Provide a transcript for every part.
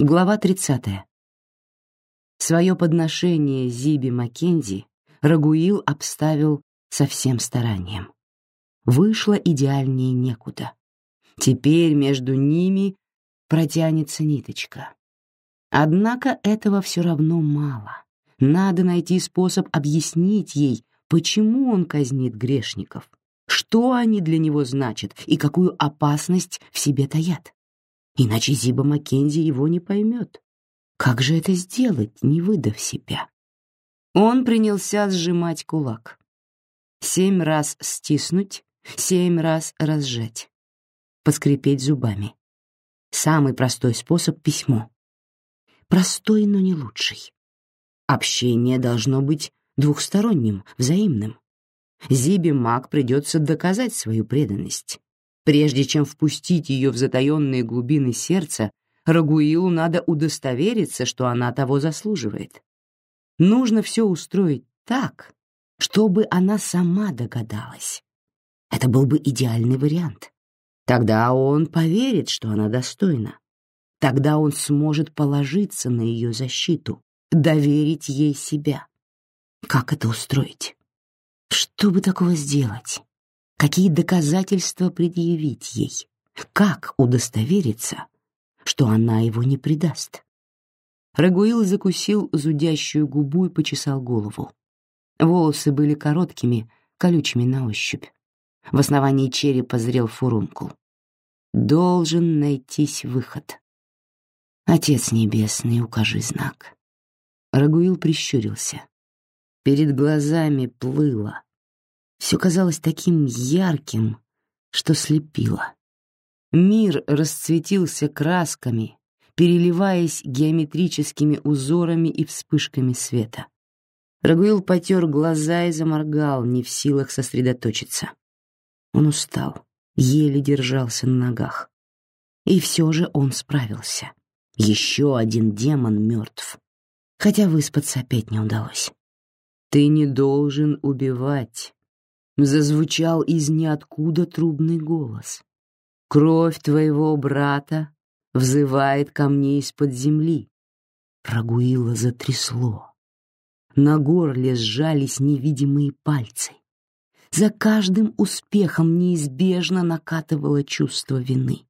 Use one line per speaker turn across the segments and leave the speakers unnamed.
Глава 30. Свое подношение Зиби Маккензи Рагуил обставил со всем старанием. Вышло идеальнее некуда. Теперь между ними протянется ниточка. Однако этого все равно мало. Надо найти способ объяснить ей, почему он казнит грешников, что они для него значат и какую опасность в себе таят. Иначе Зиба Маккензи его не поймет. Как же это сделать, не выдав себя? Он принялся сжимать кулак. Семь раз стиснуть, семь раз разжать. Поскрипеть зубами. Самый простой способ — письмо. Простой, но не лучший. Общение должно быть двухсторонним, взаимным. Зибе Мак придется доказать свою преданность. Прежде чем впустить ее в затаенные глубины сердца, Рагуилу надо удостовериться, что она того заслуживает. Нужно все устроить так, чтобы она сама догадалась. Это был бы идеальный вариант. Тогда он поверит, что она достойна. Тогда он сможет положиться на ее защиту, доверить ей себя. Как это устроить? Что бы такого сделать? Какие доказательства предъявить ей? Как удостовериться, что она его не предаст? Рагуил закусил зудящую губу и почесал голову. Волосы были короткими, колючими на ощупь. В основании черепа зрел фурункул. Должен найтись выход. Отец Небесный, укажи знак. Рагуил прищурился. Перед глазами плыло. Все казалось таким ярким, что слепило. Мир расцветился красками, переливаясь геометрическими узорами и вспышками света. Рагуил потер глаза и заморгал, не в силах сосредоточиться. Он устал, еле держался на ногах. И все же он справился. Еще один демон мертв. Хотя выспаться опять не удалось. «Ты не должен убивать», — зазвучал из ниоткуда трубный голос. «Кровь твоего брата взывает ко мне из-под земли». Рагуила затрясло. На горле сжались невидимые пальцы. За каждым успехом неизбежно накатывало чувство вины.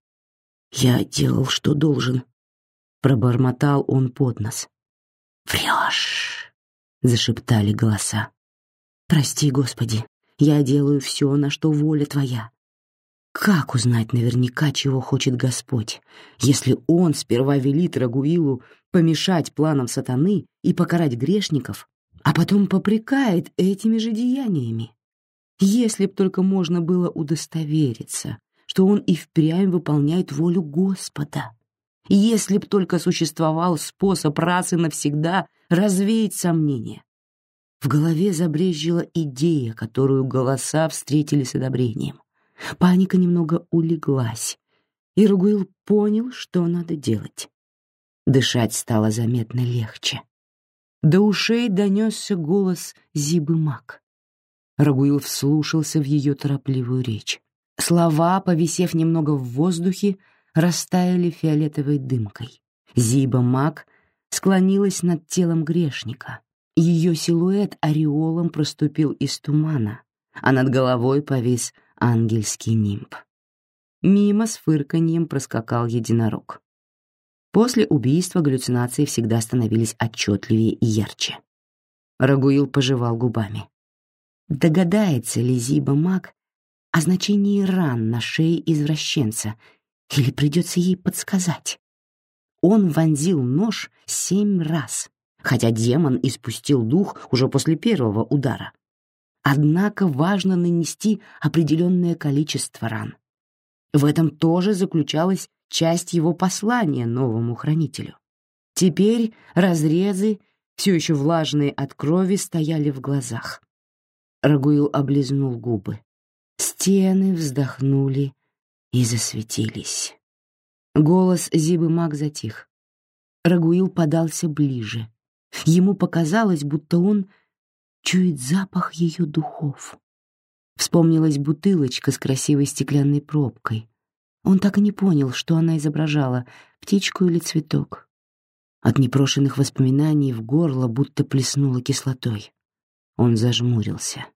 «Я делал, что должен», — пробормотал он под нос. «Врешь!» — зашептали голоса. «Прости, Господи, я делаю все, на что воля Твоя». Как узнать наверняка, чего хочет Господь, если Он сперва велит Рагуилу помешать планам сатаны и покарать грешников, а потом попрекает этими же деяниями? Если б только можно было удостовериться, что он и впрямь выполняет волю Господа. Если б только существовал способ раз и навсегда развеять сомнения. В голове забрезжила идея, которую голоса встретили с одобрением. Паника немного улеглась, и Ругуил понял, что надо делать. Дышать стало заметно легче. До ушей донесся голос Зибы Мак. Рагуил вслушался в ее торопливую речь. Слова, повисев немного в воздухе, растаяли фиолетовой дымкой. Зиба Мак склонилась над телом грешника. Ее силуэт ореолом проступил из тумана, а над головой повис ангельский нимб. Мимо с фырканьем проскакал единорог. После убийства галлюцинации всегда становились отчетливее и ярче. Рагуил пожевал губами. Догадается ли Зиба Мак о значении ран на шее извращенца, или придется ей подсказать? Он вонзил нож семь раз, хотя демон испустил дух уже после первого удара. Однако важно нанести определенное количество ран. В этом тоже заключалась часть его послания новому хранителю. Теперь разрезы, все еще влажные от крови, стояли в глазах. Рагуил облизнул губы. Стены вздохнули и засветились. Голос Зибы Мак затих. Рагуил подался ближе. Ему показалось, будто он чует запах ее духов. Вспомнилась бутылочка с красивой стеклянной пробкой. Он так и не понял, что она изображала — птичку или цветок. От непрошенных воспоминаний в горло будто плеснуло кислотой. Он зажмурился.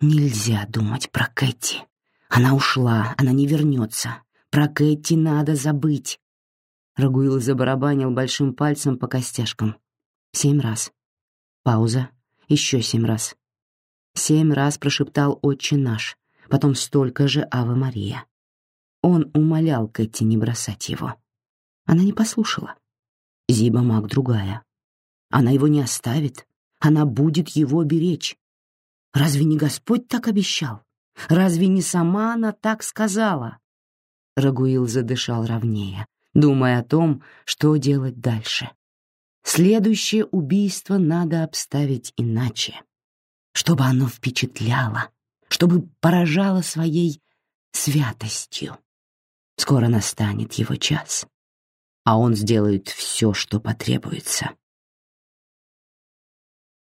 Нельзя думать про Кэти. Она ушла, она не вернется. Про Кэти надо забыть. Рагуил забарабанил большим пальцем по костяшкам. Семь раз. Пауза. Еще семь раз. Семь раз прошептал «Отче наш», потом столько же «Ава Мария». Он умолял Кэти не бросать его. Она не послушала. Зиба маг другая. Она его не оставит. Она будет его беречь. Разве не Господь так обещал? Разве не сама она так сказала? Рагуил задышал ровнее, думая о том, что делать дальше. Следующее убийство надо обставить иначе, чтобы оно впечатляло, чтобы поражало своей святостью. Скоро настанет его час а он сделает все, что потребуется.